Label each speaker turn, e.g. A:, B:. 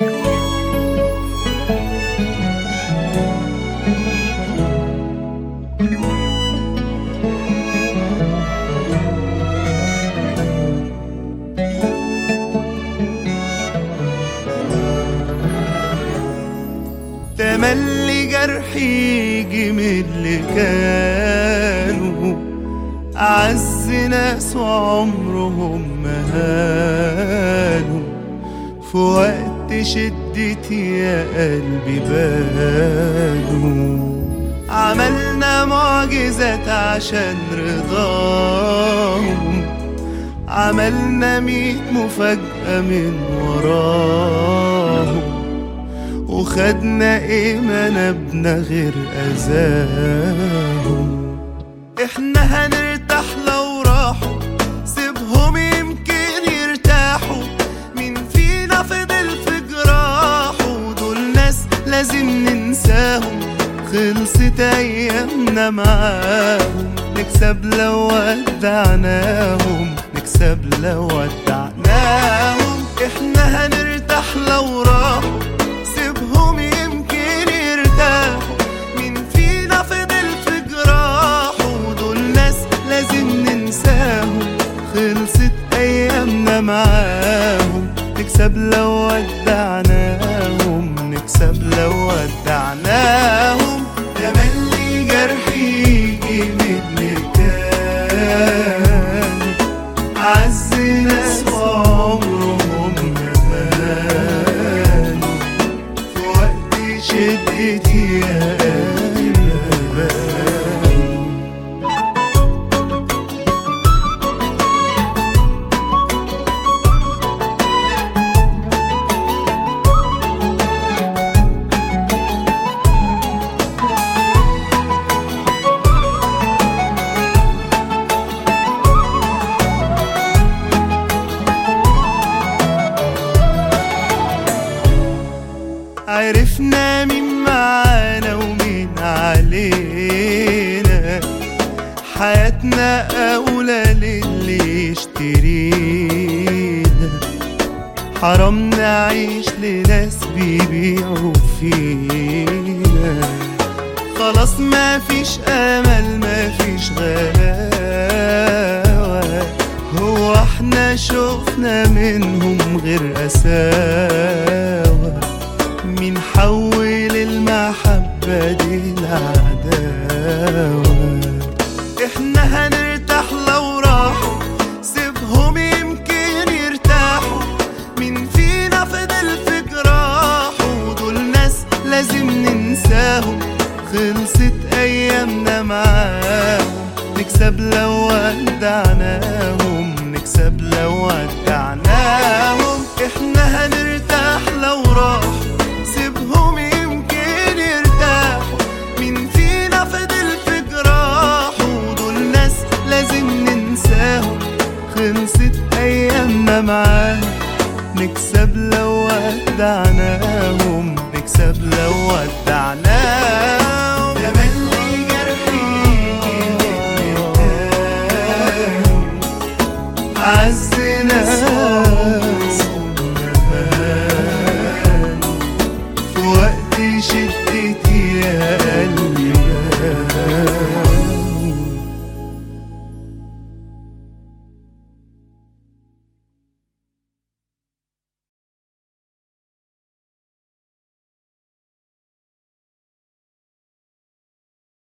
A: تملي جرحي يجي من اللي كانوا. أعز ناس وعمرهم ما هانوا. في وقت شدتي يا قلبي بانوا عملنا معجزات عشان رضاهم. عملنا ميت مفاجأة من وراهم. وخدنا ما نبنا غير أذاهم. إحنا هنرتاح لو خلصت أيامنا معاهم. نكسب لو ودعناهم. نكسب لو ودعناهم. إحنا هنرتاح لو راحوا. سيبهم يمكن يرتاحوا. مين فينا فضل في جراحه؟ دول ناس لازم ننساهم. خلصت أيامنا معاهم. نكسب لو شدتي يا قلبي يشترينا حرام نعيش لناس بيبيعوا فينا. خلاص ما فيش آمل ما فيش غلاوة. هو إحنا شفنا منهم غير قساوة. مين حول المحبة دي لعداوة خلصت أيامنا معاهم نكسب لو ودعناهم نكسب لو ودعناهم. إحنا هنرتاح لو راحوا سيبهم يمكن يرتاحوا مين فينا فضل في جراحه دول ناس لازم ننساهم. خلصت أيامنا معاهم نكسب لو ودعناهم نكسب لو ودعناهم.